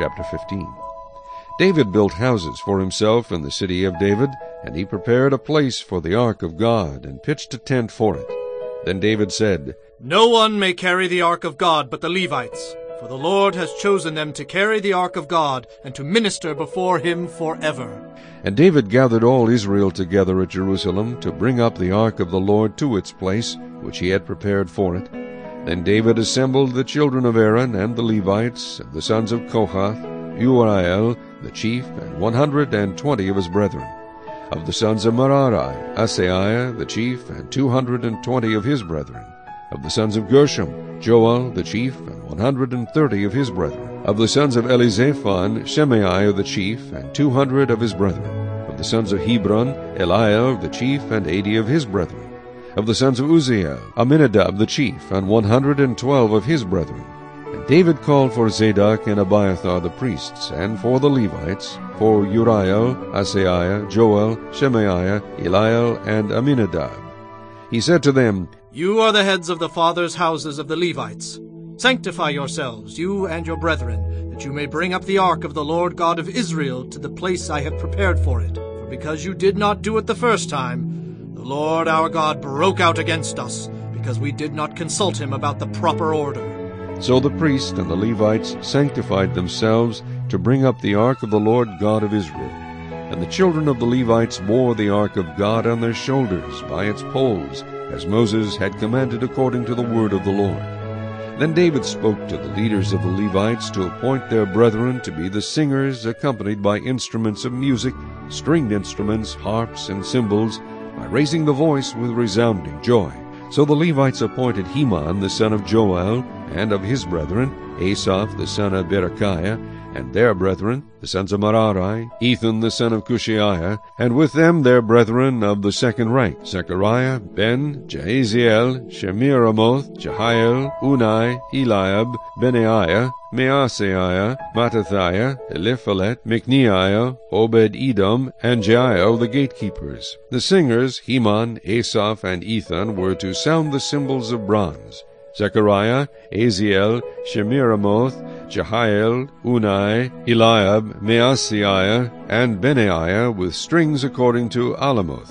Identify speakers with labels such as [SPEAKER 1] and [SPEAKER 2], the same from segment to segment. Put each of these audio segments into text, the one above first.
[SPEAKER 1] chapter 15. David built houses for himself in the city of David, and he prepared a place for the ark of God, and pitched a tent for it. Then David said,
[SPEAKER 2] No one may carry the ark of God but the Levites, for the Lord has chosen them to carry the ark of God, and to minister before him forever.
[SPEAKER 1] And David gathered all Israel together at Jerusalem to bring up the ark of the Lord to its place, which he had prepared for it. Then David assembled the children of Aaron and the Levites, and the sons of Kohath, Uriel, the chief, and one hundred and twenty of his brethren. Of the sons of Merari, Asaiah the chief, and two hundred and twenty of his brethren. Of the sons of Gershom, Joel the chief, and one hundred and thirty of his brethren. Of the sons of Elizaphan, Shemaiah the chief, and two hundred of his brethren. Of the sons of Hebron, Eliel the chief, and eighty of his brethren. Of the sons of Uzziel, Amminadab the chief, and one hundred and twelve of his brethren. And David called for Zadok and Abiathar the priests, and for the Levites, for Uriel, Asaiah, Joel, Shemaiah, Eliel, and Amminadab. He said to them,
[SPEAKER 2] You are the heads of the fathers' houses of the Levites. Sanctify yourselves, you and your brethren, that you may bring up the ark of the Lord God of Israel to the place I have prepared for it. For because you did not do it the first time, the Lord our God broke out against us, because we did not consult him about the proper order.
[SPEAKER 1] So the priests and the Levites sanctified themselves to bring up the ark of the Lord God of Israel. And the children of the Levites bore the ark of God on their shoulders by its poles, as Moses had commanded according to the word of the Lord. Then David spoke to the leaders of the Levites to appoint their brethren to be the singers, accompanied by instruments of music, stringed instruments, harps, and cymbals, raising the voice with resounding joy. So the Levites appointed Heman the son of Joel, and of his brethren, Asaph the son of Berechiah, and their brethren, the sons of Merari, Ethan the son of Kushaiah, and with them their brethren of the second rank, Zechariah, Ben, Jaaziel, Shemiramoth, Jehiel, Unni, Eliab, Benaiah, Maaseiah, Mattithiah, Elipheleh, Mikneiah, Obed-Edom, and Jeiel the gatekeepers. The singers, Heman, Asaph, and Ethan, were to sound the cymbals of bronze. Zechariah, Aziel, Shemiramoth, Jehiel, Unni, Eliab, Maaseiah, and Benaiah with strings according to Alamoth.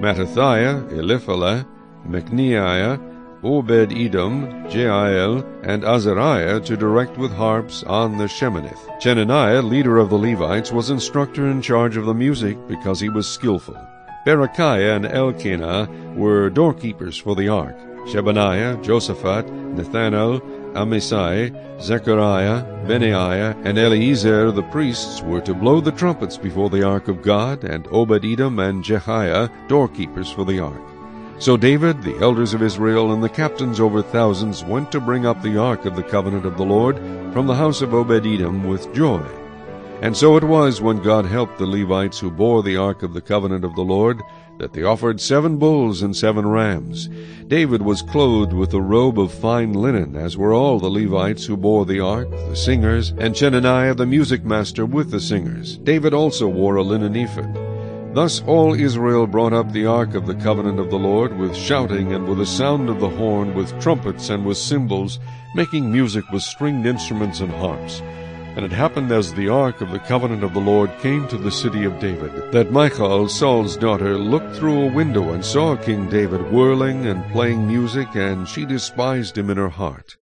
[SPEAKER 1] Mattithiah, Elipheleh, Mikneiah, Obed-Edom, Jeiel, and Azaziah to direct with harps on the Sheminith. Chenaniah, leader of the Levites, was instructor in charge of the music because he was skillful. Berechiah and Elkanah were doorkeepers for the ark. Shebaniah, Joshaphat, Nathanael, Amasai, Zechariah, Benaiah, and Eleazar the priests were to blow the trumpets before the ark of God, and Obed-Edom and Jehiah doorkeepers for the ark. So David, the elders of Israel, and the captains over thousands went to bring up the ark of the covenant of the Lord from the house of Obed-Edom with joy. And so it was when God helped the Levites who bore the ark of the covenant of the Lord, that they offered seven bulls and seven rams. David was clothed with a robe of fine linen, as were all the Levites who bore the ark, the singers, and Chenaniah the music master with the singers. David also wore a linen ephod. Thus all Israel brought up the ark of the covenant of the Lord with shouting and with the sound of the horn, with trumpets and with cymbals, making music with stringed instruments and harps. And it happened as the ark of the covenant of the Lord came to the city of David, that Michal, Saul's daughter, looked through a window and saw King David whirling and playing music, and she despised him in her heart.